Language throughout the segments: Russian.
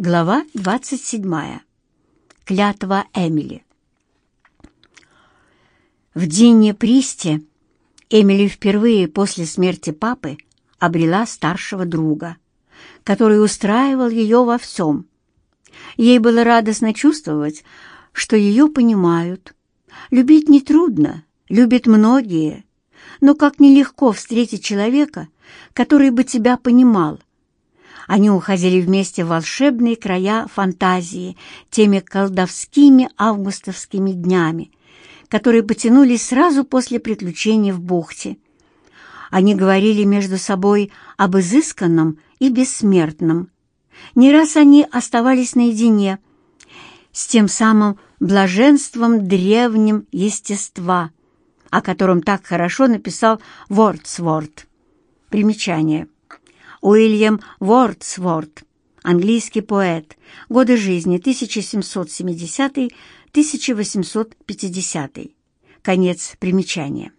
Глава 27. Клятва Эмили. В Дине Присте Эмили впервые после смерти папы обрела старшего друга, который устраивал ее во всем. Ей было радостно чувствовать, что ее понимают. Любить нетрудно, любят многие, но как нелегко встретить человека, который бы тебя понимал, они уходили вместе в волшебные края фантазии, теми колдовскими августовскими днями, которые потянулись сразу после приключений в бухте. Они говорили между собой об изысканном и бессмертном. Не раз они оставались наедине с тем самым блаженством древним естества, о котором так хорошо написал Вордсворт. Примечание. Уильям Вордсворт, английский поэт, годы жизни 1770-1850, конец примечания.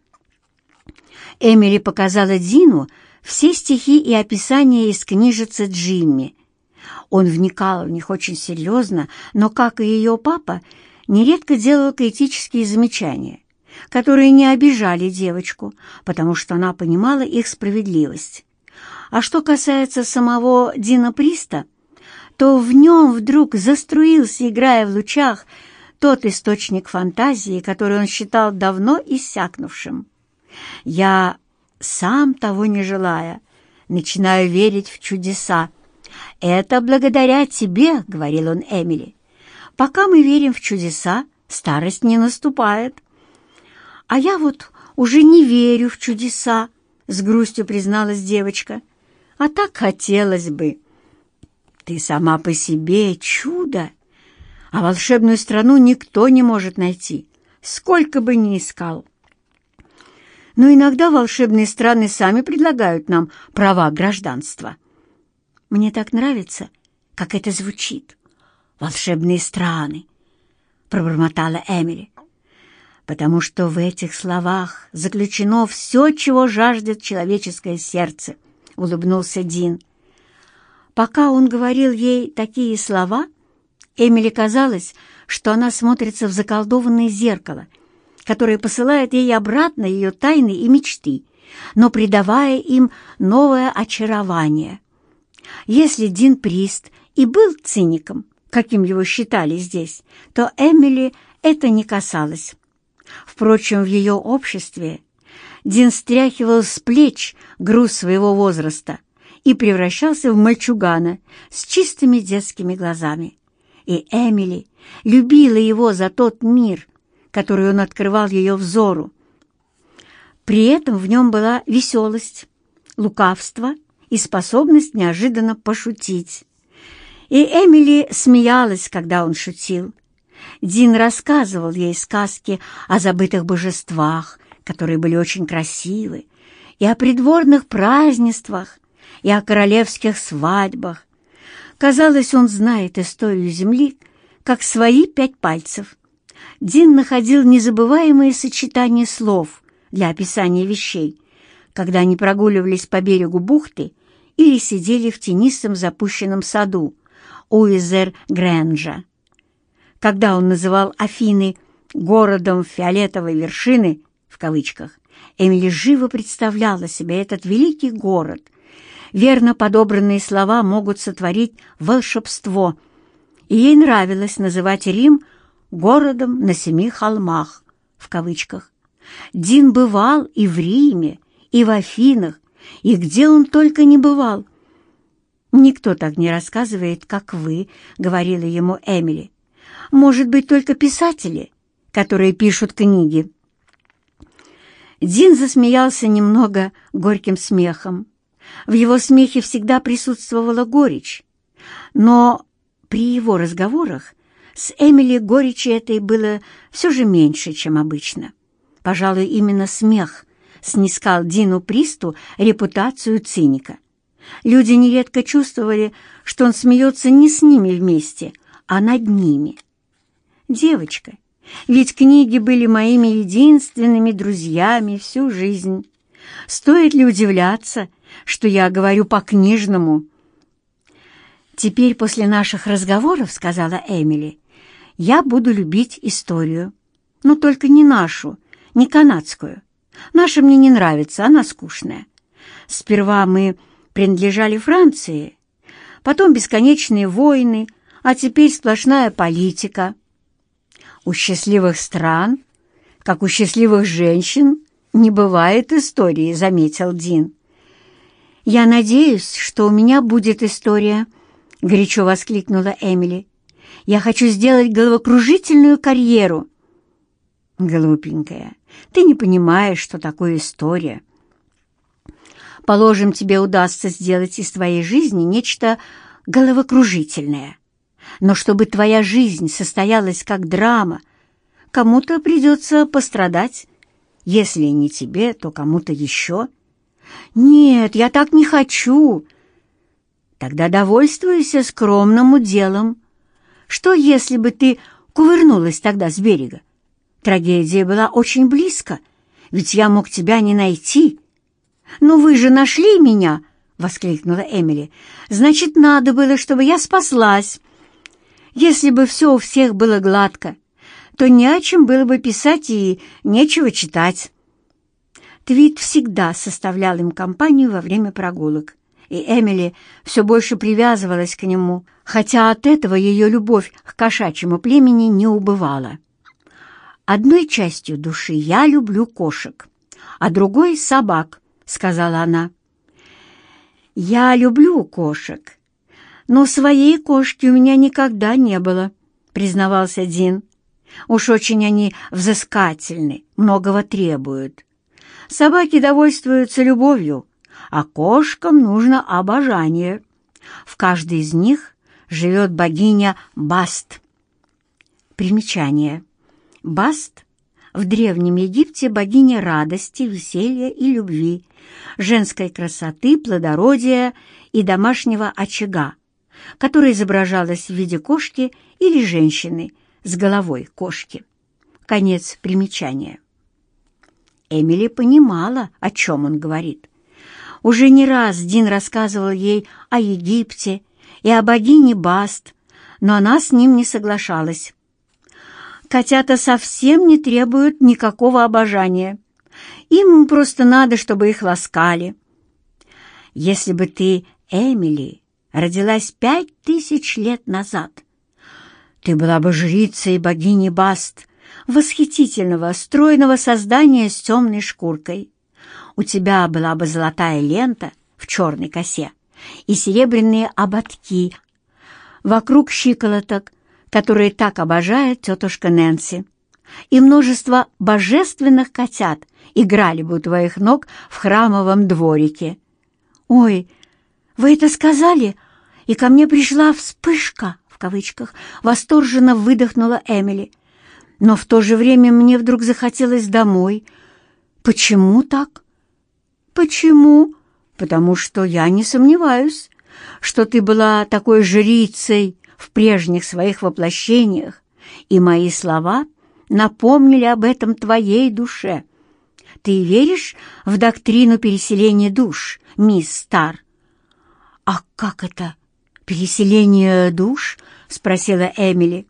Эмили показала Дину все стихи и описания из книжицы Джимми. Он вникал в них очень серьезно, но, как и ее папа, нередко делал критические замечания, которые не обижали девочку, потому что она понимала их справедливость. А что касается самого Дина Приста, то в нем вдруг заструился, играя в лучах, тот источник фантазии, который он считал давно иссякнувшим. Я, сам того не желая, начинаю верить в чудеса. «Это благодаря тебе», — говорил он Эмили. «Пока мы верим в чудеса, старость не наступает». «А я вот уже не верю в чудеса», — с грустью призналась девочка. А так хотелось бы. Ты сама по себе чудо, а волшебную страну никто не может найти, сколько бы ни искал. Но иногда волшебные страны сами предлагают нам права гражданства. Мне так нравится, как это звучит. «Волшебные страны», — пробормотала Эмили, потому что в этих словах заключено все, чего жаждет человеческое сердце — улыбнулся Дин. Пока он говорил ей такие слова, Эмили казалось, что она смотрится в заколдованное зеркало, которое посылает ей обратно ее тайны и мечты, но придавая им новое очарование. Если Дин Прист и был циником, каким его считали здесь, то Эмили это не касалось. Впрочем, в ее обществе Дин стряхивал с плеч груз своего возраста и превращался в мальчугана с чистыми детскими глазами. И Эмили любила его за тот мир, который он открывал ее взору. При этом в нем была веселость, лукавство и способность неожиданно пошутить. И Эмили смеялась, когда он шутил. Дин рассказывал ей сказки о забытых божествах, которые были очень красивы, и о придворных празднествах, и о королевских свадьбах. Казалось, он знает историю Земли, как свои пять пальцев. Дин находил незабываемые сочетания слов для описания вещей, когда они прогуливались по берегу бухты или сидели в тенистом запущенном саду Уизер Грэнджа. Когда он называл Афины городом фиолетовой вершины, в кавычках, Эмили живо представляла себе этот великий город. Верно подобранные слова могут сотворить волшебство, и ей нравилось называть Рим «городом на семи холмах» в кавычках. Дин бывал и в Риме, и в Афинах, и где он только не бывал. «Никто так не рассказывает, как вы», — говорила ему Эмили. «Может быть, только писатели, которые пишут книги». Дин засмеялся немного горьким смехом. В его смехе всегда присутствовала горечь. Но при его разговорах с Эмили горечи этой было все же меньше, чем обычно. Пожалуй, именно смех снискал Дину Присту репутацию циника. Люди нередко чувствовали, что он смеется не с ними вместе, а над ними. «Девочка, ведь книги были моими единственными друзьями всю жизнь. Стоит ли удивляться, что я говорю по-книжному? «Теперь после наших разговоров, — сказала Эмили, — я буду любить историю. Но только не нашу, не канадскую. Наша мне не нравится, она скучная. Сперва мы принадлежали Франции, потом бесконечные войны, а теперь сплошная политика. У счастливых стран, как у счастливых женщин, не бывает истории, заметил Дин. «Я надеюсь, что у меня будет история», — горячо воскликнула Эмили. «Я хочу сделать головокружительную карьеру». «Глупенькая, ты не понимаешь, что такое история. Положим, тебе удастся сделать из твоей жизни нечто головокружительное. Но чтобы твоя жизнь состоялась как драма, кому-то придется пострадать. Если не тебе, то кому-то еще. Нет, я так не хочу. Тогда довольствуйся скромным уделом. Что, если бы ты кувырнулась тогда с берега? Трагедия была очень близко, ведь я мог тебя не найти. Но вы же нашли меня, — воскликнула Эмили. Значит, надо было, чтобы я спаслась. Если бы все у всех было гладко, то не о чем было бы писать и нечего читать. Твит всегда составлял им компанию во время прогулок, и Эмили все больше привязывалась к нему, хотя от этого ее любовь к кошачьему племени не убывала. «Одной частью души я люблю кошек, а другой — собак», — сказала она. «Я люблю кошек, но своей кошки у меня никогда не было», — признавался Дин. «Уж очень они взыскательны, многого требуют. Собаки довольствуются любовью, а кошкам нужно обожание. В каждой из них живет богиня Баст». Примечание. Баст — в Древнем Египте богиня радости, веселья и любви, женской красоты, плодородия и домашнего очага, которая изображалась в виде кошки или женщины с головой кошки. Конец примечания. Эмили понимала, о чем он говорит. Уже не раз Дин рассказывал ей о Египте и о богине Баст, но она с ним не соглашалась. Котята совсем не требуют никакого обожания. Им просто надо, чтобы их ласкали. Если бы ты, Эмили, родилась пять тысяч лет назад, ты была бы жрицей богини Баст, восхитительного, стройного создания с темной шкуркой. У тебя была бы золотая лента в черной косе и серебряные ободки вокруг щиколоток, которые так обожает тетушка Нэнси. И множество божественных котят играли бы у твоих ног в храмовом дворике. «Ой, вы это сказали?» И ко мне пришла вспышка, в кавычках, восторженно выдохнула Эмили. Но в то же время мне вдруг захотелось домой. Почему так? Почему? Потому что я не сомневаюсь, что ты была такой жрицей, в прежних своих воплощениях, и мои слова напомнили об этом твоей душе. Ты веришь в доктрину переселения душ, мисс Стар? «А как это? Переселение душ?» — спросила Эмили.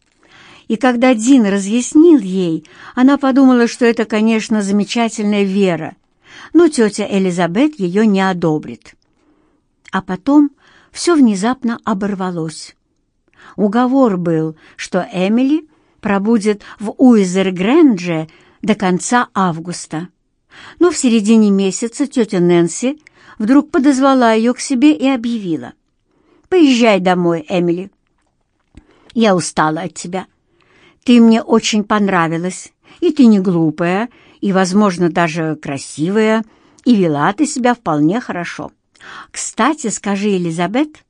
И когда Дин разъяснил ей, она подумала, что это, конечно, замечательная вера, но тетя Элизабет ее не одобрит. А потом все внезапно оборвалось. Уговор был, что Эмили пробудет в Уизер-Грэндже до конца августа. Но в середине месяца тетя Нэнси вдруг подозвала ее к себе и объявила. «Поезжай домой, Эмили. Я устала от тебя. Ты мне очень понравилась, и ты не глупая, и, возможно, даже красивая, и вела ты себя вполне хорошо. Кстати, скажи, Элизабет,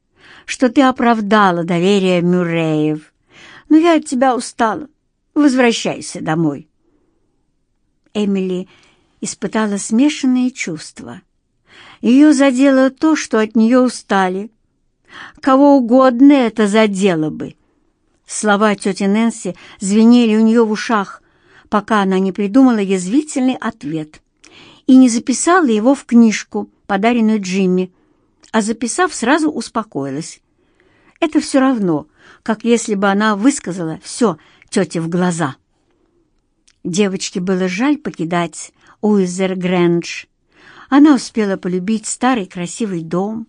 что ты оправдала доверие Мюрреев. Но я от тебя устала. Возвращайся домой. Эмили испытала смешанные чувства. Ее задело то, что от нее устали. Кого угодно это задело бы. Слова тети Нэнси звенели у нее в ушах, пока она не придумала язвительный ответ и не записала его в книжку, подаренную Джимми, а записав, сразу успокоилась. Это все равно, как если бы она высказала все тете в глаза. Девочке было жаль покидать Уизер Грэндж. Она успела полюбить старый красивый дом,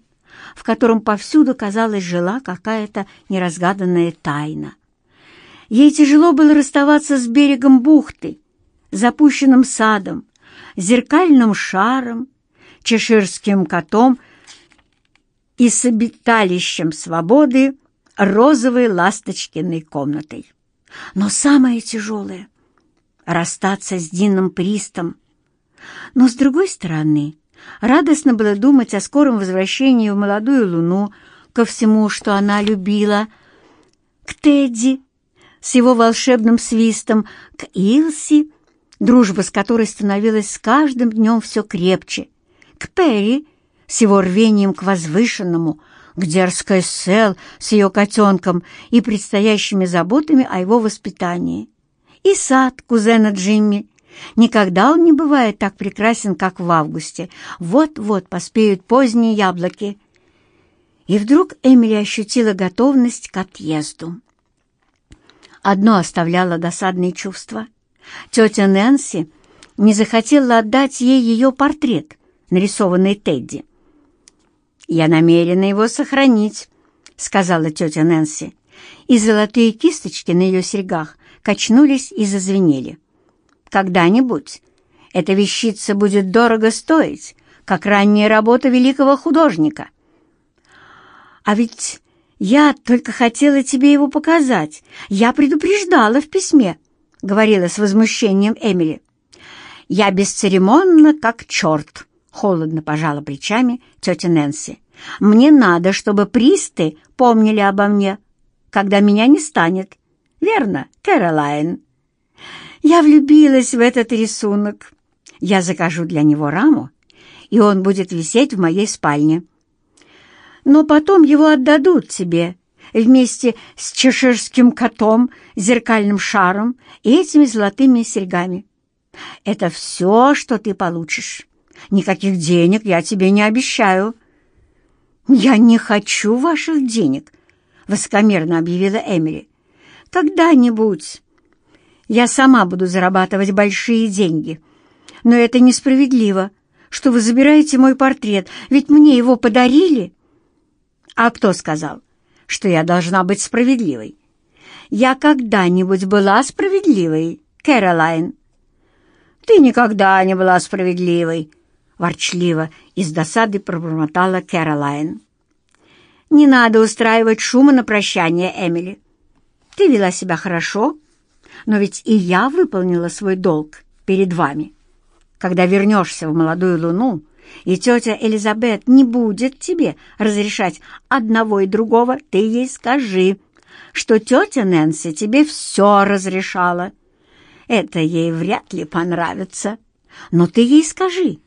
в котором повсюду, казалось, жила какая-то неразгаданная тайна. Ей тяжело было расставаться с берегом бухты, запущенным садом, зеркальным шаром, чеширским котом и с обиталищем свободы розовой ласточкиной комнатой. Но самое тяжелое — расстаться с Дином Пристом. Но, с другой стороны, радостно было думать о скором возвращении в молодую луну, ко всему, что она любила, к Тедди с его волшебным свистом, к Илси, дружба с которой становилась с каждым днем все крепче, к Перри с его рвением к возвышенному, к дерзкой Сел с ее котенком и предстоящими заботами о его воспитании. И сад кузена Джимми. Никогда он не бывает так прекрасен, как в августе. Вот-вот поспеют поздние яблоки. И вдруг Эмили ощутила готовность к отъезду. Одно оставляло досадные чувства. Тетя Нэнси не захотела отдать ей ее портрет, нарисованный Тедди. «Я намерена его сохранить», — сказала тетя Нэнси, и золотые кисточки на ее серьгах качнулись и зазвенели. «Когда-нибудь эта вещица будет дорого стоить, как ранняя работа великого художника». «А ведь я только хотела тебе его показать. Я предупреждала в письме», — говорила с возмущением Эмили. «Я бесцеремонно, как черт», — холодно пожала плечами тетя Нэнси. «Мне надо, чтобы присты помнили обо мне, когда меня не станет. Верно, Кэролайн?» «Я влюбилась в этот рисунок. Я закажу для него раму, и он будет висеть в моей спальне. Но потом его отдадут тебе вместе с чеширским котом, зеркальным шаром и этими золотыми серьгами. Это все, что ты получишь». Никаких денег я тебе не обещаю». «Я не хочу ваших денег», — высокомерно объявила Эмили. «Когда-нибудь я сама буду зарабатывать большие деньги. Но это несправедливо, что вы забираете мой портрет, ведь мне его подарили». «А кто сказал, что я должна быть справедливой?» «Я когда-нибудь была справедливой, Кэролайн?» «Ты никогда не была справедливой», ворчливо и с досады пробормотала Кэролайн. «Не надо устраивать шума на прощание, Эмили. Ты вела себя хорошо, но ведь и я выполнила свой долг перед вами. Когда вернешься в молодую луну, и тетя Элизабет не будет тебе разрешать одного и другого, ты ей скажи, что тетя Нэнси тебе все разрешала. Это ей вряд ли понравится, но ты ей скажи,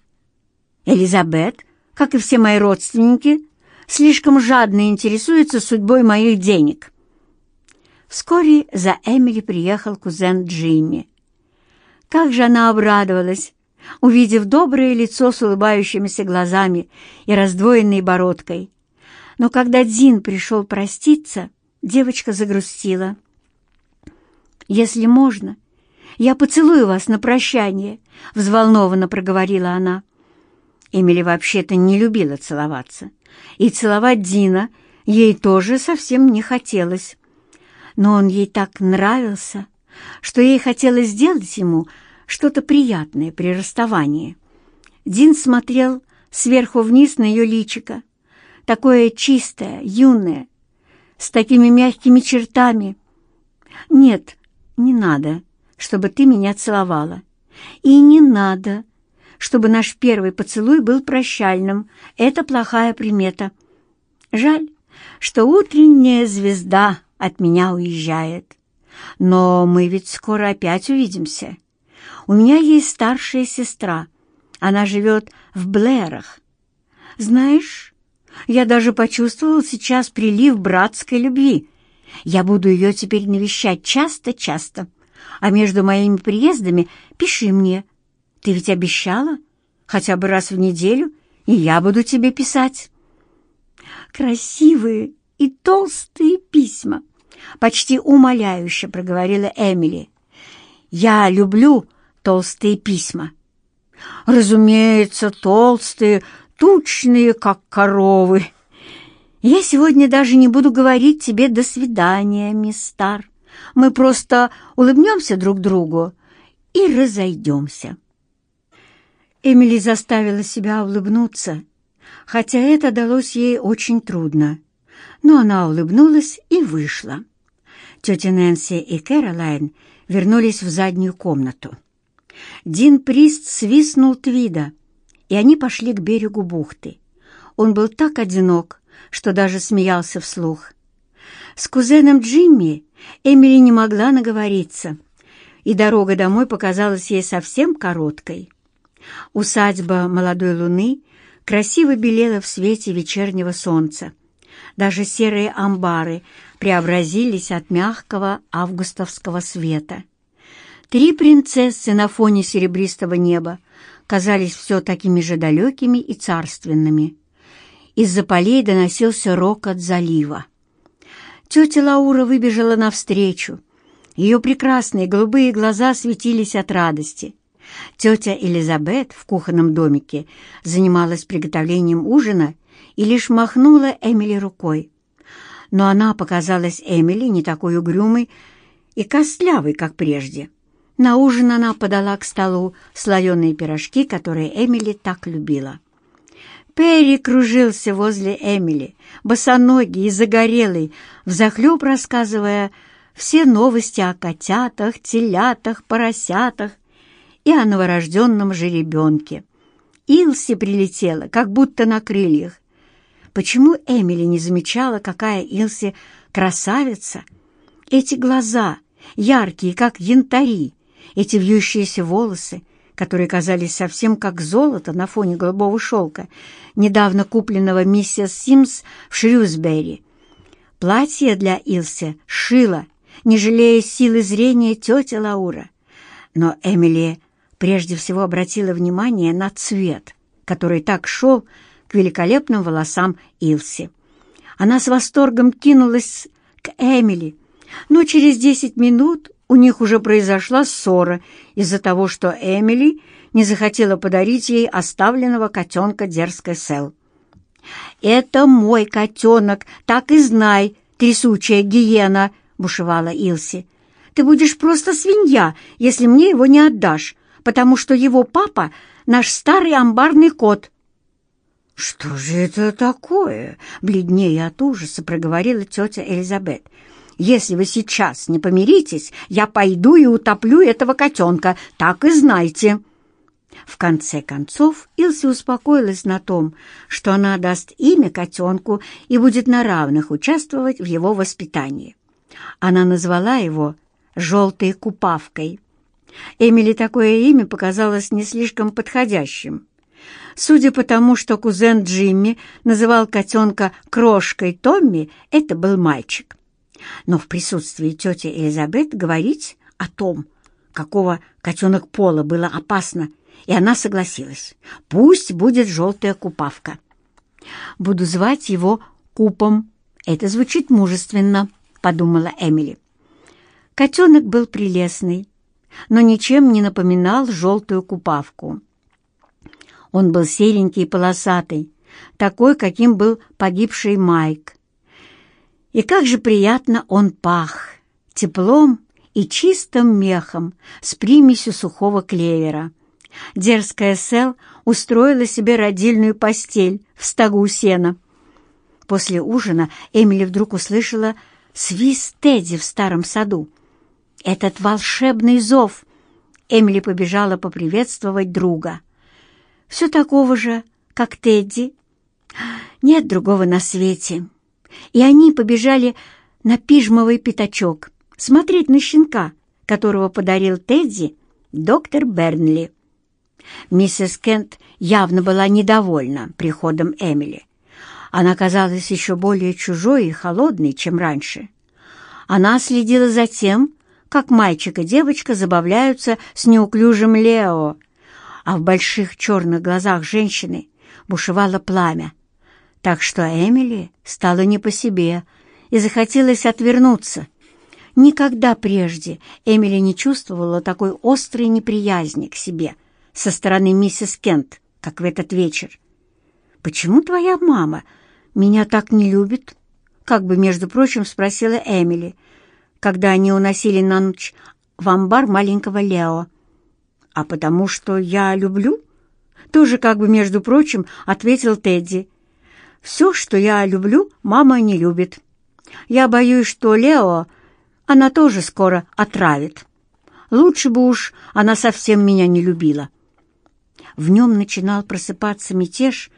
Элизабет, как и все мои родственники, слишком жадно интересуется судьбой моих денег. Вскоре за Эмили приехал кузен Джимми. Как же она обрадовалась, увидев доброе лицо с улыбающимися глазами и раздвоенной бородкой. Но когда Дин пришел проститься, девочка загрустила. «Если можно, я поцелую вас на прощание», — взволнованно проговорила она. Эмили вообще-то не любила целоваться, и целовать Дина ей тоже совсем не хотелось. Но он ей так нравился, что ей хотелось сделать ему что-то приятное при расставании. Дин смотрел сверху вниз на ее личико, такое чистое, юное, с такими мягкими чертами. «Нет, не надо, чтобы ты меня целовала. И не надо, чтобы наш первый поцелуй был прощальным. Это плохая примета. Жаль, что утренняя звезда от меня уезжает. Но мы ведь скоро опять увидимся. У меня есть старшая сестра. Она живет в Блэрах. Знаешь, я даже почувствовал сейчас прилив братской любви. Я буду ее теперь навещать часто-часто. А между моими приездами пиши мне, ты ведь обещала? Хотя бы раз в неделю, и я буду тебе писать. Красивые и толстые письма», — почти умоляюще проговорила Эмили. «Я люблю толстые письма». «Разумеется, толстые, тучные, как коровы. Я сегодня даже не буду говорить тебе «до свидания», мисс Стар. Мы просто улыбнемся друг другу и разойдемся». Эмили заставила себя улыбнуться, хотя это далось ей очень трудно. Но она улыбнулась и вышла. Тетя Нэнси и Кэролайн вернулись в заднюю комнату. Дин Прист свистнул Твида, и они пошли к берегу бухты. Он был так одинок, что даже смеялся вслух. С кузеном Джимми Эмили не могла наговориться, и дорога домой показалась ей совсем короткой. Усадьба молодой луны красиво белела в свете вечернего солнца. Даже серые амбары преобразились от мягкого августовского света. Три принцессы на фоне серебристого неба казались все такими же далекими и царственными. Из-за полей доносился рокот залива. Тетя Лаура выбежала навстречу. Ее прекрасные голубые глаза светились от радости. Тетя Элизабет в кухонном домике занималась приготовлением ужина и лишь махнула Эмили рукой. Но она показалась Эмили не такой угрюмой и костлявой, как прежде. На ужин она подала к столу слоеные пирожки, которые Эмили так любила. Перри кружился возле Эмили, босоногий и загорелый, взахлеб рассказывая все новости о котятах, телятах, поросятах и о новорожденном жеребенке. Илси прилетела, как будто на крыльях. Почему Эмили не замечала, какая Илси красавица? Эти глаза, яркие, как янтари, эти вьющиеся волосы, которые казались совсем как золото на фоне голубого шелка, недавно купленного миссис Симс в Шрюсбери. Платье для Илси шила, не жалея силы зрения тетя Лаура. Но Эмили прежде всего обратила внимание на цвет, который так шел великолепным волосам Илси. Она с восторгом кинулась к Эмили, но через десять минут у них уже произошла ссора из-за того, что Эмили не захотела подарить ей оставленного котенка дерзкой Сел. «Это мой котенок, так и знай, трясучая гиена!» — бушевала Илси. «Ты будешь просто свинья, если мне его не отдашь, потому что его папа — наш старый амбарный кот». «Что же это такое?» — бледнее от ужаса проговорила тетя Элизабет. Если вы сейчас не помиритесь, я пойду и утоплю этого котенка, так и знайте». В конце концов Илси успокоилась на том, что она даст имя котенку и будет на равных участвовать в его воспитании. Она назвала его «желтой купавкой». Эмили такое имя показалось не слишком подходящим. Судя по тому, что кузен Джимми называл котенка «крошкой Томми», это был мальчик но в присутствии тети Элизабет говорить о том, какого котенок Пола было опасно, и она согласилась. Пусть будет желтая купавка. Буду звать его Купом. Это звучит мужественно, подумала Эмили. Котенок был прелестный, но ничем не напоминал желтую купавку. Он был серенький и полосатый, такой, каким был погибший Майк. И как же приятно он пах! Теплом и чистым мехом с примесью сухого клевера. Дерзкая Сел устроила себе родильную постель в стогу сена. После ужина Эмили вдруг услышала свист Тедди в старом саду. Этот волшебный зов! Эмили побежала поприветствовать друга. Все такого же, как Тедди. Нет другого на свете и они побежали на пижмовый пятачок смотреть на щенка, которого подарил Тедди доктор Бернли. Миссис Кент явно была недовольна приходом Эмили. Она казалась еще более чужой и холодной, чем раньше. Она следила за тем, как мальчик и девочка забавляются с неуклюжим Лео, а в больших черных глазах женщины бушевало пламя, так что Эмили стало не по себе, и захотелось отвернуться. Никогда прежде Эмили не чувствовала такой острой неприязни к себе со стороны миссис Кент, как в этот вечер. «Почему твоя мама меня так не любит?» Как бы, между прочим, спросила Эмили, когда они уносили на ночь в амбар маленького Лео. «А потому что я люблю?» Тоже как бы, между прочим, ответил Тедди. «Все, что я люблю, мама не любит. Я боюсь, что Лео она тоже скоро отравит. Лучше бы уж она совсем меня не любила». В нем начинал просыпаться мятеж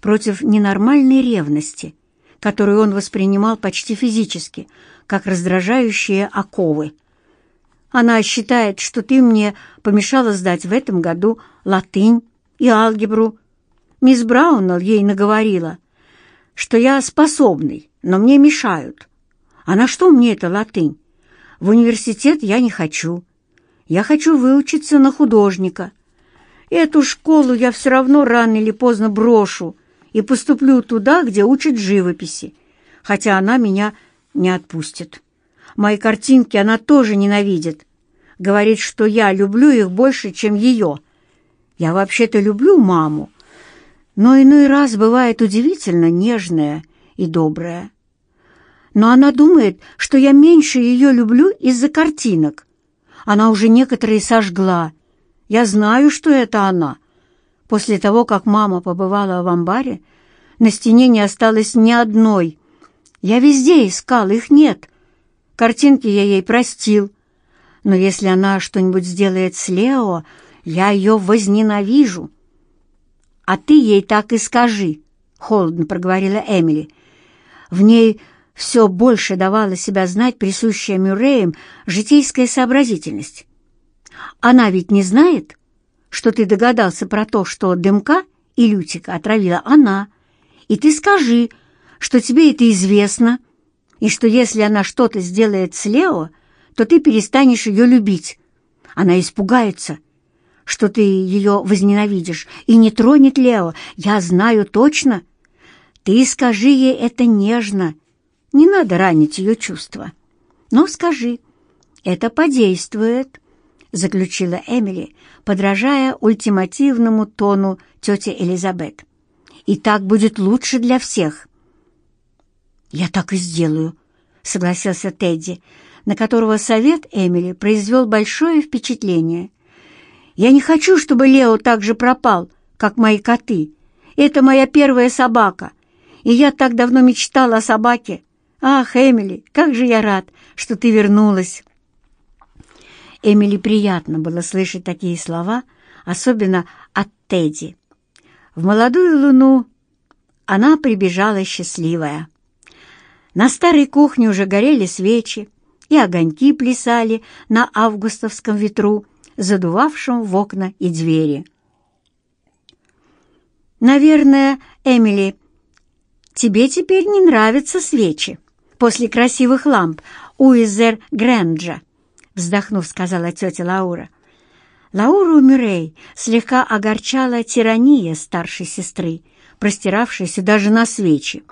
против ненормальной ревности, которую он воспринимал почти физически, как раздражающие оковы. Она считает, что ты мне помешала сдать в этом году латынь и алгебру. Мисс Браунелл ей наговорила, что я способный, но мне мешают. А на что мне эта латынь? В университет я не хочу. Я хочу выучиться на художника. Эту школу я все равно рано или поздно брошу и поступлю туда, где учат живописи, хотя она меня не отпустит. Мои картинки она тоже ненавидит. Говорит, что я люблю их больше, чем ее. Я вообще-то люблю маму, но иной раз бывает удивительно нежная и добрая. Но она думает, что я меньше ее люблю из-за картинок. Она уже некоторые сожгла. Я знаю, что это она. После того, как мама побывала в амбаре, на стене не осталось ни одной. Я везде искал, их нет. Картинки я ей простил. Но если она что-нибудь сделает с Лео, я ее возненавижу. «А ты ей так и скажи», — холодно проговорила Эмили. В ней все больше давала себя знать присущая Мюрреям житейская сообразительность. Она ведь не знает, что ты догадался про то, что дымка и Лютика отравила она, и ты скажи, что тебе это известно, и что если она что-то сделает с Лео, то ты перестанешь ее любить. Она испугается, что ты ее возненавидишь, и не тронет Лео, я знаю точно. Ты скажи ей это нежно, не надо ранить ее чувства. Но скажи, это подействует, заключила Эмили, подражая ультимативному тону тети Элизабет. И так будет лучше для всех. Я так и сделаю, согласился Тедди, на которого совет Эмили произвел большое впечатление. Я не хочу, чтобы Лео так же пропал, как мои коты. Это моя первая собака, и я так давно мечтала о собаке. «Ах, Эмили, как же я рад, что ты вернулась!» Эмили приятно было слышать такие слова, особенно от Тедди. В молодую луну она прибежала счастливая. На старой кухне уже горели свечи, и огоньки плясали на августовском ветру, задувавшем в окна и двери. «Наверное, Эмили, тебе теперь не нравятся свечи?» после красивых ламп Уизер Грэнджа», — вздохнув, сказала тетя Лаура. Лауру Мюррей слегка огорчала тирания старшей сестры, простиравшейся даже на свечи.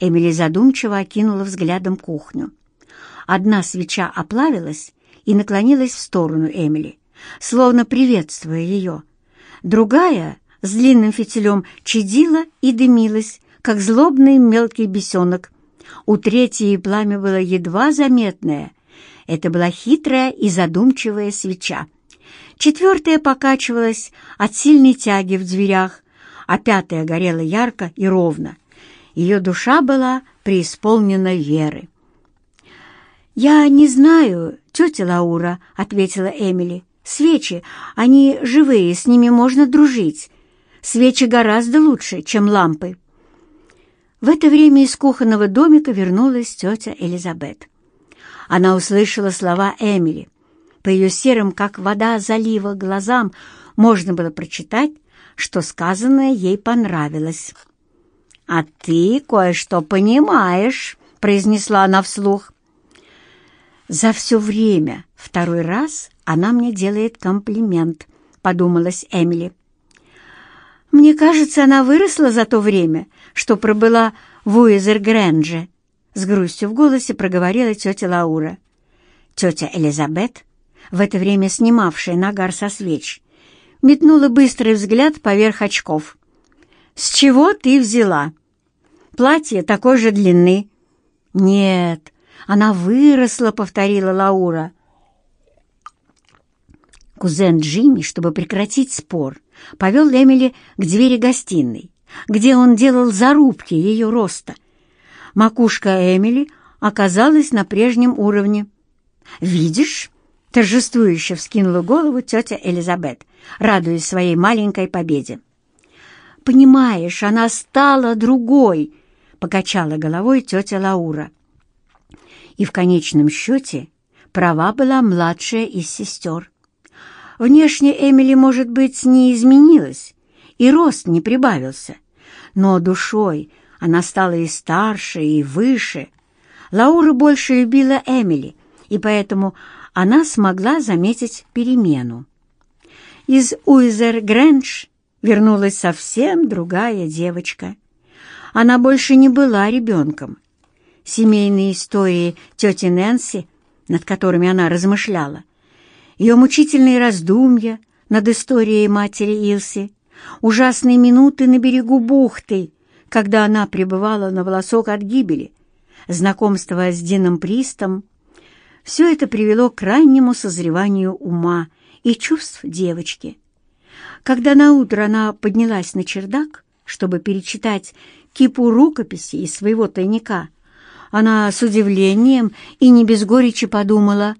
Эмили задумчиво окинула взглядом кухню. Одна свеча оплавилась и наклонилась в сторону Эмили, словно приветствуя ее. Другая с длинным фитилем чадила и дымилась, как злобный мелкий бесенок, у третьей пламя было едва заметное. Это была хитрая и задумчивая свеча. Четвертая покачивалась от сильной тяги в дверях, а пятая горела ярко и ровно. Ее душа была преисполнена веры. «Я не знаю, тетя Лаура», — ответила Эмили. «Свечи, они живые, с ними можно дружить. Свечи гораздо лучше, чем лампы». В это время из кухонного домика вернулась тетя Элизабет. Она услышала слова Эмили. По ее серым, как вода залива, глазам можно было прочитать, что сказанное ей понравилось. «А ты кое-что понимаешь», — произнесла она вслух. «За все время второй раз она мне делает комплимент», — подумалась Эмили. «Мне кажется, она выросла за то время, что пробыла в Уизер-Грэндже», — с грустью в голосе проговорила тетя Лаура. Тетя Элизабет, в это время снимавшая нагар со свеч, метнула быстрый взгляд поверх очков. «С чего ты взяла? Платье такой же длины». «Нет, она выросла», — повторила Лаура. Кузен Джимми, чтобы прекратить спор, повел Эмили к двери гостиной, где он делал зарубки ее роста. Макушка Эмили оказалась на прежнем уровне. «Видишь?» — торжествующе вскинула голову тетя Элизабет, радуясь своей маленькой победе. «Понимаешь, она стала другой!» — покачала головой тетя Лаура. И в конечном счете права была младшая из сестер. Внешне Эмили, может быть, не изменилась, и рост не прибавился, но душой она стала и старше, и выше. Лаура больше любила Эмили, и поэтому она смогла заметить перемену. Из Уизер Грэндж вернулась совсем другая девочка. Она больше не была ребенком. Семейные истории тети Нэнси, над которыми она размышляла, ее мучительные раздумья над историей матери Илси, ужасные минуты на берегу бухты, когда она пребывала на волосок от гибели, знакомство с Дином Пристом, все это привело к раннему созреванию ума и чувств девочки. Когда наутро она поднялась на чердак, чтобы перечитать кипу рукописей из своего тайника, она с удивлением и не без горечи подумала,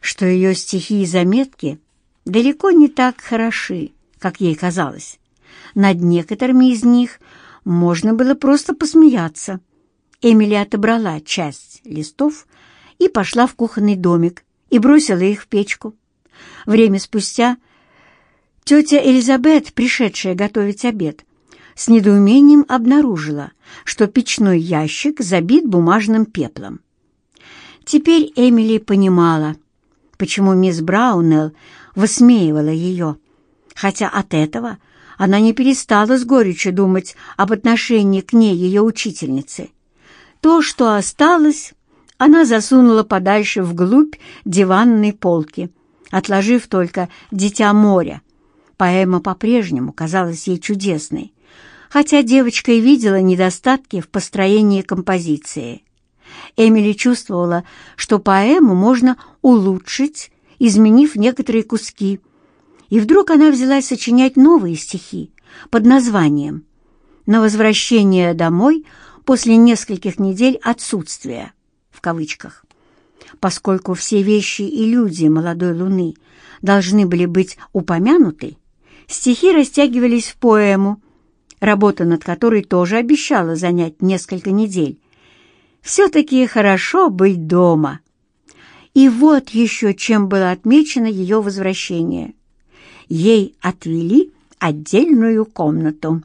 что ее стихи и заметки далеко не так хороши, как ей казалось. Над некоторыми из них можно было просто посмеяться. Эмили отобрала часть листов и пошла в кухонный домик и бросила их в печку. Время спустя тетя Элизабет, пришедшая готовить обед, с недоумением обнаружила, что печной ящик забит бумажным пеплом. Теперь Эмили понимала, почему мисс Браунелл высмеивала ее, хотя от этого она не перестала с горечью думать об отношении к ней ее учительницы. То, что осталось, она засунула подальше вглубь диванной полки, отложив только «Дитя моря». Поэма по-прежнему казалась ей чудесной, хотя девочка и видела недостатки в построении композиции. Эмили чувствовала, что поэму можно улучшить, изменив некоторые куски, и вдруг она взялась сочинять новые стихи под названием «На возвращение домой после нескольких недель отсутствия» в кавычках. Поскольку все вещи и люди молодой луны должны были быть упомянуты, стихи растягивались в поэму, работа над которой тоже обещала занять несколько недель. Все-таки хорошо быть дома. И вот еще чем было отмечено ее возвращение. Ей отвели отдельную комнату.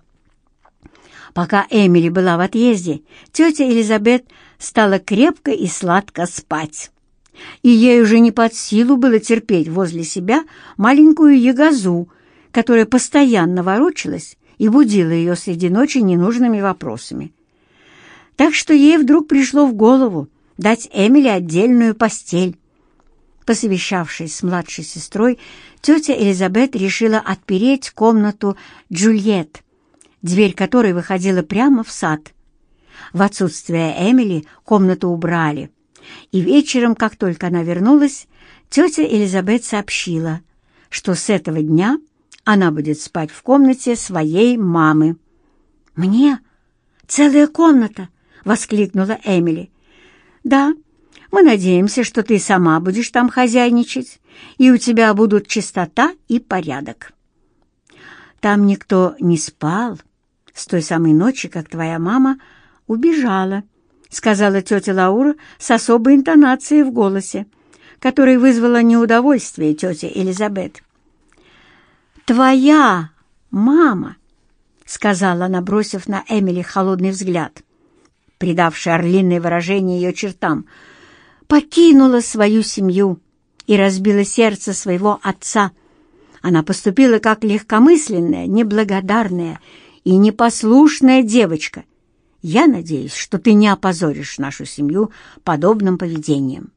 Пока Эмили была в отъезде, тетя Элизабет стала крепко и сладко спать. И ей уже не под силу было терпеть возле себя маленькую ягозу, которая постоянно ворочалась и будила ее среди ночи ненужными вопросами. Так что ей вдруг пришло в голову дать Эмили отдельную постель. Посовещавшись с младшей сестрой, тетя Элизабет решила отпереть комнату Джульетт, дверь которой выходила прямо в сад. В отсутствие Эмили комнату убрали, и вечером, как только она вернулась, тетя Элизабет сообщила, что с этого дня она будет спать в комнате своей мамы. «Мне? Целая комната!» — воскликнула Эмили. «Да, мы надеемся, что ты сама будешь там хозяйничать, и у тебя будут чистота и порядок». Там никто не спал с той самой ночи, как твоя мама убежала, сказала тетя Лаура с особой интонацией в голосе, которая вызвала неудовольствие тети Элизабет. «Твоя мама!» — сказала она, бросив на Эмили холодный взгляд, придавший орлиное выражение ее чертам, покинула свою семью и разбила сердце своего отца. Она поступила как легкомысленная, неблагодарная и непослушная девочка Я надеюсь, что ты не опозоришь нашу семью подобным поведением.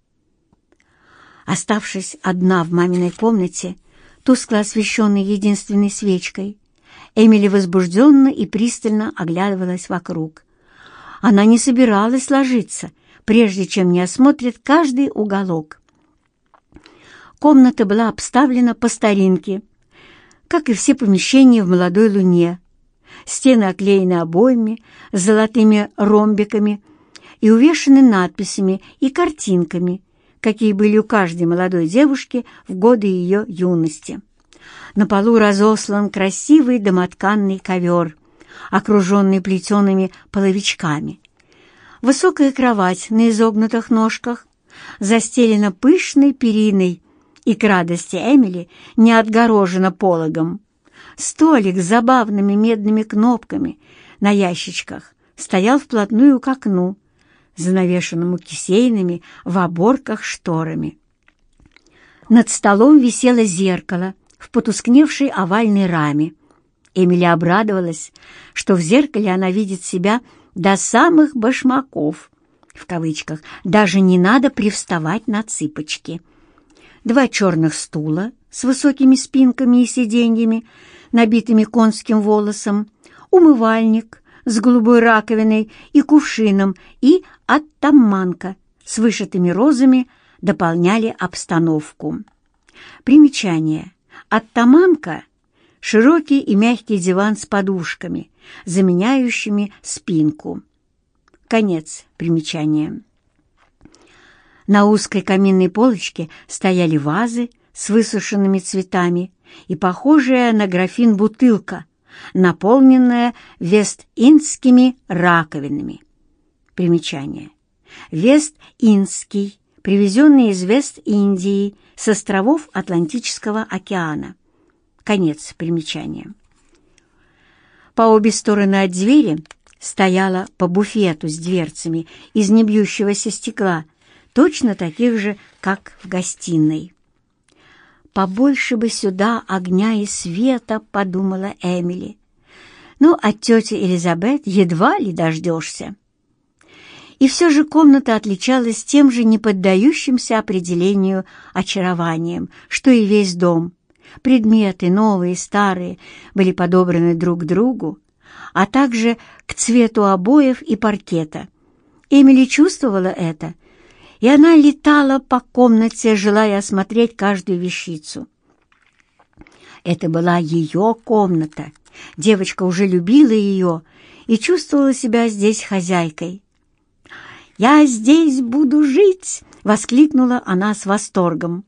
Оставшись одна в маминой комнате, тускло освещенной единственной свечкой, Эмили возбужденно и пристально оглядывалась вокруг. Она не собиралась ложиться, прежде чем не осмотрит каждый уголок. Комната была обставлена по старинке, как и все помещения в молодой луне. Стены оклеены обоями золотыми ромбиками и увешаны надписями и картинками, какие были у каждой молодой девушки в годы ее юности. На полу разослан красивый домотканный ковер, окруженный плетеными половичками. Высокая кровать на изогнутых ножках застелена пышной периной и к радости Эмили не отгорожена пологом. Столик с забавными медными кнопками на ящичках стоял вплотную к окну, занавешенному кисейными в оборках шторами. Над столом висело зеркало в потускневшей овальной раме. Эмили обрадовалась, что в зеркале она видит себя до самых башмаков, в кавычках, даже не надо привставать на цыпочки. Два черных стула с высокими спинками и сиденьями, набитыми конским волосом, умывальник с голубой раковиной и кувшином и оттаманка с вышитыми розами дополняли обстановку. Примечание. Оттаманка — широкий и мягкий диван с подушками, заменяющими спинку. Конец примечания. На узкой каминной полочке стояли вазы с высушенными цветами и похожая на графин бутылка, наполненная вест-индскими раковинами. Примечание. Вест-индский, привезенный из Вест-Индии с островов Атлантического океана. Конец примечания. По обе стороны от двери стояла по буфету с дверцами из небьющегося стекла, точно таких же, как в гостиной. «Побольше бы сюда огня и света», — подумала Эмили. «Ну, от тети Элизабет едва ли дождешься». И все же комната отличалась тем же неподдающимся определению очарованием, что и весь дом. Предметы, новые старые, были подобраны друг к другу, а также к цвету обоев и паркета. Эмили чувствовала это и она летала по комнате, желая осмотреть каждую вещицу. Это была ее комната. Девочка уже любила ее и чувствовала себя здесь хозяйкой. «Я здесь буду жить!» — воскликнула она с восторгом.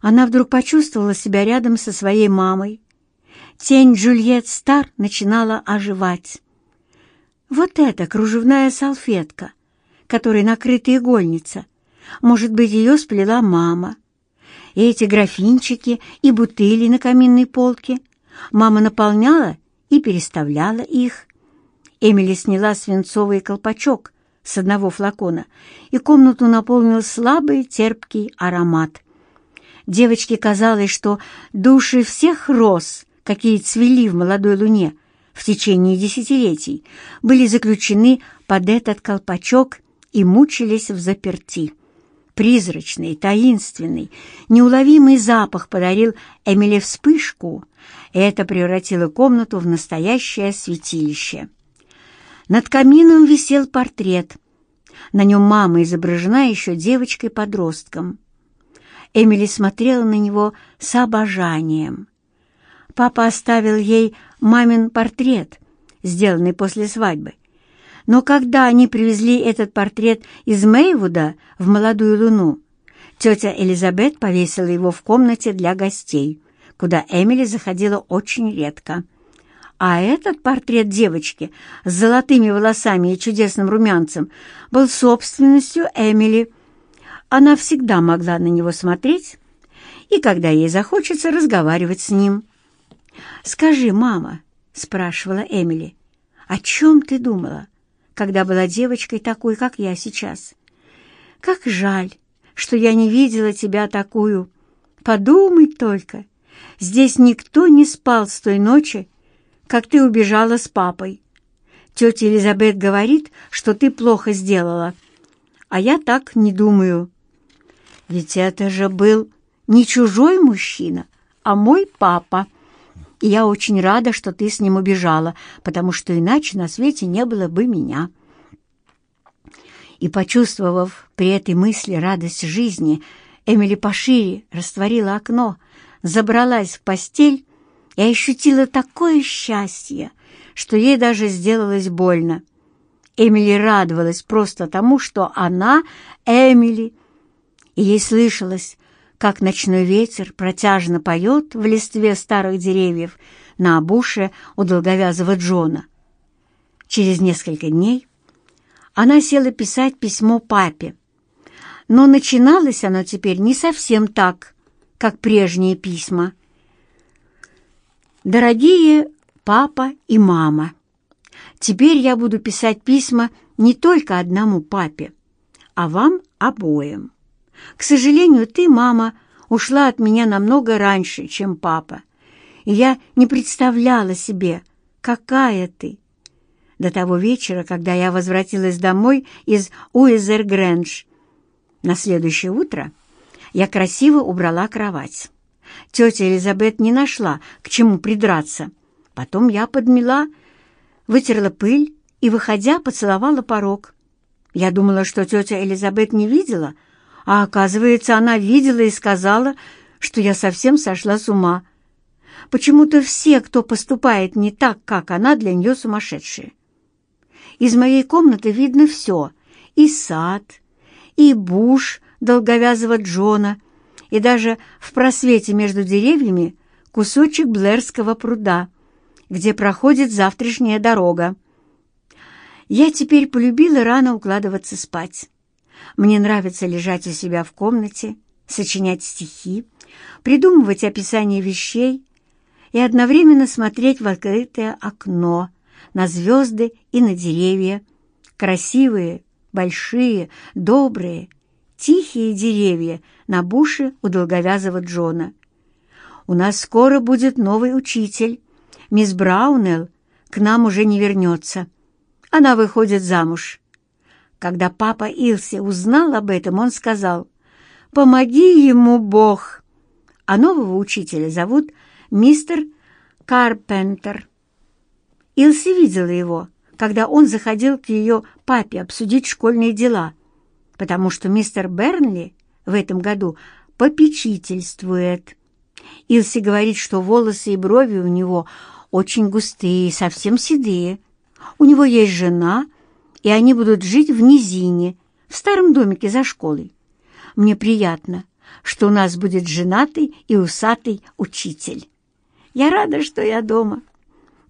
Она вдруг почувствовала себя рядом со своей мамой. Тень Джульет Стар начинала оживать. Вот эта кружевная салфетка, которой накрыта игольница. Может быть, ее сплела мама. И эти графинчики и бутыли на каминной полке. Мама наполняла и переставляла их. Эмили сняла свинцовый колпачок с одного флакона, и комнату наполнил слабый терпкий аромат. Девочке казалось, что души всех роз, какие цвели в молодой луне в течение десятилетий, были заключены под этот колпачок и мучились в заперти. Призрачный, таинственный, неуловимый запах подарил Эмили вспышку, и это превратило комнату в настоящее святилище. Над камином висел портрет. На нем мама изображена еще девочкой-подростком. Эмили смотрела на него с обожанием. Папа оставил ей мамин портрет, сделанный после свадьбы, но когда они привезли этот портрет из Мейвуда в «Молодую луну», тетя Элизабет повесила его в комнате для гостей, куда Эмили заходила очень редко. А этот портрет девочки с золотыми волосами и чудесным румянцем был собственностью Эмили. Она всегда могла на него смотреть и, когда ей захочется, разговаривать с ним. «Скажи, мама», — спрашивала Эмили, — «о чем ты думала?» когда была девочкой такой, как я сейчас. Как жаль, что я не видела тебя такую. Подумать только, здесь никто не спал с той ночи, как ты убежала с папой. Тетя Элизабет говорит, что ты плохо сделала, а я так не думаю. Ведь это же был не чужой мужчина, а мой папа. И я очень рада, что ты с ним убежала, потому что иначе на свете не было бы меня». И, почувствовав при этой мысли радость жизни, Эмили пошире растворила окно, забралась в постель и ощутила такое счастье, что ей даже сделалось больно. Эмили радовалась просто тому, что она Эмили, и ей слышалось, как ночной ветер протяжно поет в листве старых деревьев на обуше у долговязого Джона. Через несколько дней она села писать письмо папе. Но начиналось оно теперь не совсем так, как прежние письма. «Дорогие папа и мама, теперь я буду писать письма не только одному папе, а вам обоим. К сожалению, ты, мама, ушла от меня намного раньше, чем папа, и я не представляла себе, какая ты, до того вечера, когда я возвратилась домой из Уизер-Грэндж. На следующее утро я красиво убрала кровать. Тетя Элизабет не нашла, к чему придраться. Потом я подмела, вытерла пыль и, выходя, поцеловала порог. Я думала, что тетя Элизабет не видела, а, оказывается, она видела и сказала, что я совсем сошла с ума. Почему-то все, кто поступает не так, как она, для нее сумасшедшие. Из моей комнаты видно все. И сад, и буш долговязого Джона, и даже в просвете между деревьями кусочек Блэрского пруда, где проходит завтрашняя дорога. Я теперь полюбила рано укладываться спать. Мне нравится лежать у себя в комнате, сочинять стихи, придумывать описание вещей и одновременно смотреть в открытое окно — на звезды и на деревья. Красивые, большие, добрые, тихие деревья на буше у долговязого Джона. У нас скоро будет новый учитель. Мисс Браунелл к нам уже не вернется. Она выходит замуж. Когда папа Илси узнал об этом, он сказал, «Помоги ему, Бог!» А нового учителя зовут мистер Карпентер. Илси видела его, когда он заходил к ее папе обсудить школьные дела, потому что мистер Бернли в этом году попечительствует. Илси говорит, что волосы и брови у него очень густые, совсем седые. У него есть жена, и они будут жить в низине, в старом домике за школой. Мне приятно, что у нас будет женатый и усатый учитель. Я рада, что я дома.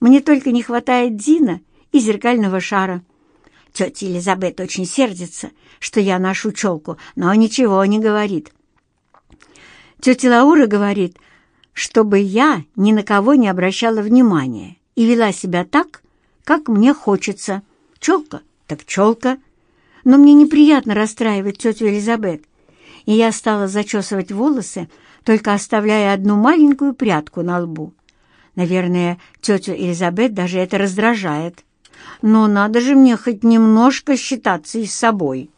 Мне только не хватает Дина и зеркального шара. Тетя Елизабет очень сердится, что я ношу челку, но ничего не говорит. Тетя Лаура говорит, чтобы я ни на кого не обращала внимания и вела себя так, как мне хочется. Челка так челка. Но мне неприятно расстраивать тетю Элизабет, и я стала зачесывать волосы, только оставляя одну маленькую прядку на лбу. Наверное, тетю Элизабет даже это раздражает. Но надо же мне хоть немножко считаться и с собой.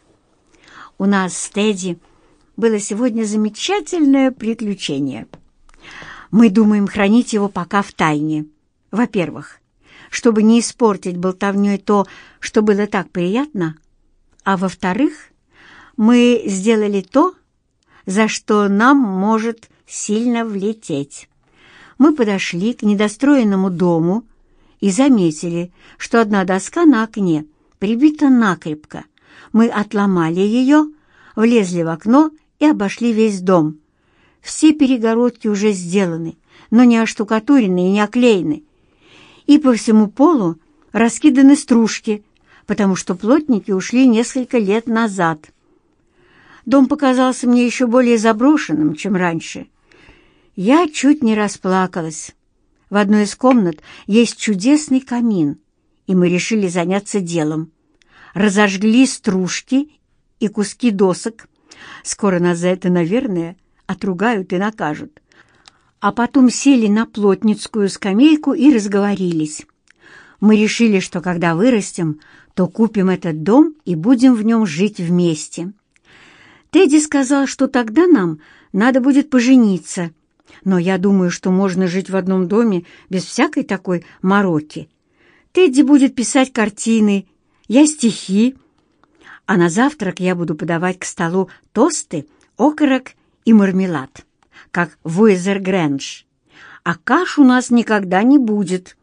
У нас с Тедди было сегодня замечательное приключение. Мы думаем хранить его пока в тайне. Во-первых, чтобы не испортить болтовней то, что было так приятно, а во-вторых, мы сделали то, за что нам может сильно влететь мы подошли к недостроенному дому и заметили, что одна доска на окне прибита накрепко. Мы отломали ее, влезли в окно и обошли весь дом. Все перегородки уже сделаны, но не оштукатурены и не оклеены. И по всему полу раскиданы стружки, потому что плотники ушли несколько лет назад. Дом показался мне еще более заброшенным, чем раньше — я чуть не расплакалась. В одной из комнат есть чудесный камин, и мы решили заняться делом. Разожгли стружки и куски досок. Скоро нас за это, наверное, отругают и накажут. А потом сели на плотницкую скамейку и разговорились. Мы решили, что когда вырастем, то купим этот дом и будем в нем жить вместе. Тедди сказал, что тогда нам надо будет пожениться, но я думаю, что можно жить в одном доме без всякой такой мороки. Тедди будет писать картины, я стихи, а на завтрак я буду подавать к столу тосты, окорок и мармелад, как в Уизер-Грэндж. А каш у нас никогда не будет.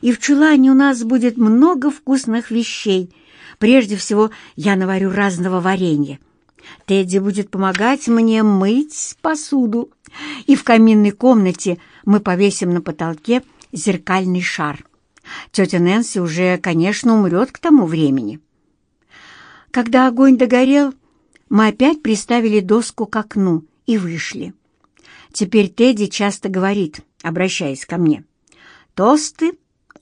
И в чулане у нас будет много вкусных вещей. Прежде всего, я наварю разного варенья. Тедди будет помогать мне мыть посуду. И в каминной комнате мы повесим на потолке зеркальный шар. Тетя Нэнси уже, конечно, умрет к тому времени. Когда огонь догорел, мы опять приставили доску к окну и вышли. Теперь Тедди часто говорит, обращаясь ко мне, «Тосты,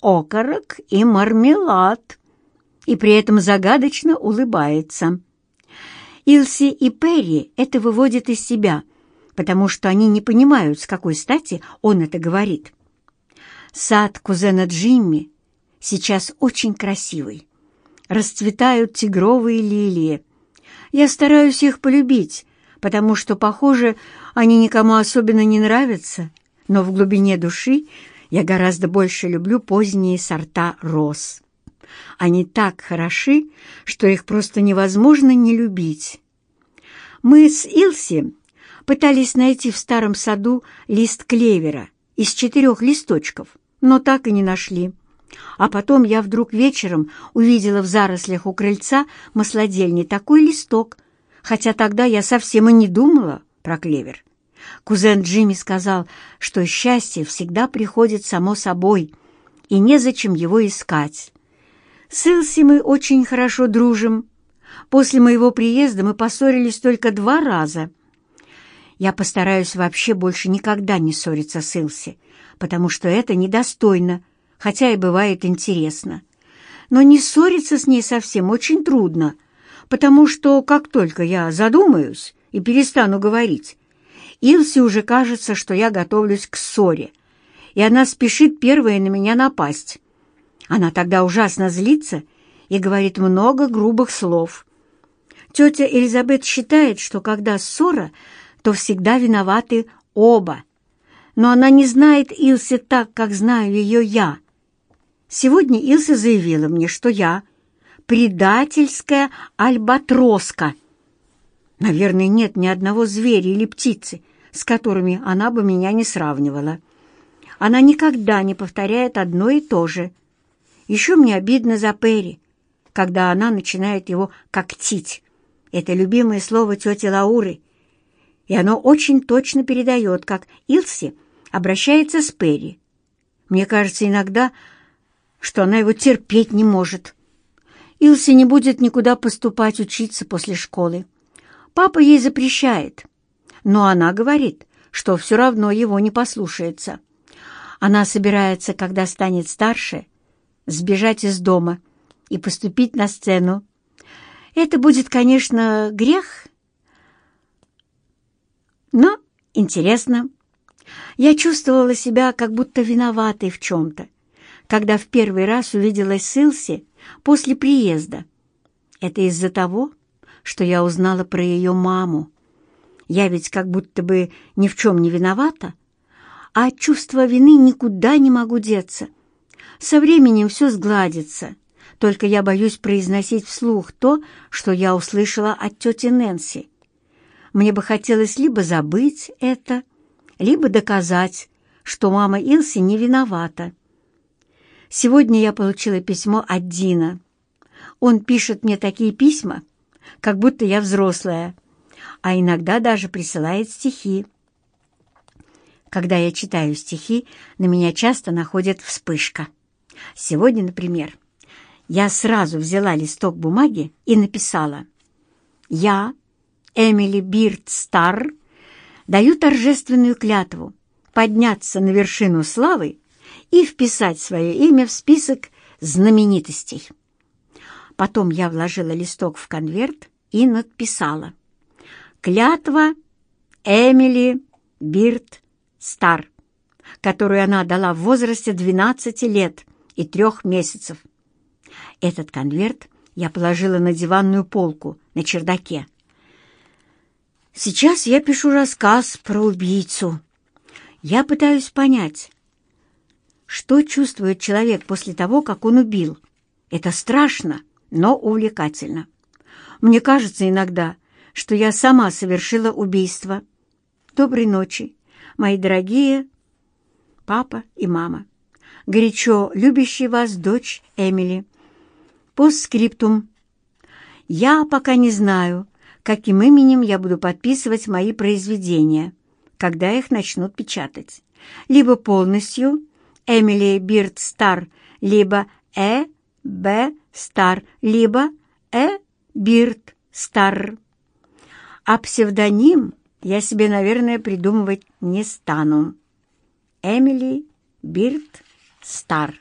окорок и мармелад», и при этом загадочно улыбается. Илси и Перри это выводят из себя, потому что они не понимают, с какой стати он это говорит. Сад кузена Джимми сейчас очень красивый. Расцветают тигровые лилии. Я стараюсь их полюбить, потому что, похоже, они никому особенно не нравятся, но в глубине души я гораздо больше люблю поздние сорта роз. Они так хороши, что их просто невозможно не любить. Мы с Илси пытались найти в старом саду лист клевера из четырех листочков, но так и не нашли. А потом я вдруг вечером увидела в зарослях у крыльца маслодельни такой листок, хотя тогда я совсем и не думала про клевер. Кузен Джимми сказал, что счастье всегда приходит само собой, и незачем его искать. С Илси мы очень хорошо дружим. После моего приезда мы поссорились только два раза. Я постараюсь вообще больше никогда не ссориться с Илси, потому что это недостойно, хотя и бывает интересно. Но не ссориться с ней совсем очень трудно, потому что как только я задумаюсь и перестану говорить, Илсе уже кажется, что я готовлюсь к ссоре, и она спешит первая на меня напасть. Она тогда ужасно злится и говорит много грубых слов. Тетя Элизабет считает, что когда ссора, то всегда виноваты оба. Но она не знает Илсе так, как знаю ее я. Сегодня Илса заявила мне, что я предательская альбатроска. Наверное, нет ни одного зверя или птицы, с которыми она бы меня не сравнивала. Она никогда не повторяет одно и то же. Еще мне обидно за Перри, когда она начинает его когтить. Это любимое слово тети Лауры, и оно очень точно передает, как Илси обращается с Перри. Мне кажется иногда, что она его терпеть не может. Илси не будет никуда поступать учиться после школы. Папа ей запрещает, но она говорит, что все равно его не послушается. Она собирается, когда станет старше, сбежать из дома и поступить на сцену. Это будет, конечно, грех, но интересно. Я чувствовала себя как будто виноватой в чем-то, когда в первый раз увиделась с Илси после приезда. Это из-за того, что я узнала про ее маму. Я ведь как будто бы ни в чем не виновата, а от чувства вины никуда не могу деться — со временем все сгладится, только я боюсь произносить вслух то, что я услышала от тети Нэнси. Мне бы хотелось либо забыть это, либо доказать, что мама Илси не виновата. Сегодня я получила письмо от Дина. Он пишет мне такие письма, как будто я взрослая, а иногда даже присылает стихи. Когда я читаю стихи, на меня часто находит вспышка. Сегодня, например, я сразу взяла листок бумаги и написала «Я, Эмили Бирд Стар, даю торжественную клятву подняться на вершину славы и вписать свое имя в список знаменитостей». Потом я вложила листок в конверт и надписала «Клятва Эмили Бирд Стар», которую она дала в возрасте 12 лет – и трех месяцев. Этот конверт я положила на диванную полку на чердаке. Сейчас я пишу рассказ про убийцу. Я пытаюсь понять, что чувствует человек после того, как он убил. Это страшно, но увлекательно. Мне кажется иногда, что я сама совершила убийство. Доброй ночи, мои дорогие папа и мама. Горячо любящий вас дочь Эмили. Постскриптум. Я пока не знаю, каким именем я буду подписывать мои произведения, когда их начнут печатать. Либо полностью Эмили Бирд Стар, либо Э. Б. Стар, либо Э. Бирд Стар. А псевдоним я себе, наверное, придумывать не стану. Эмили Бирд Стар.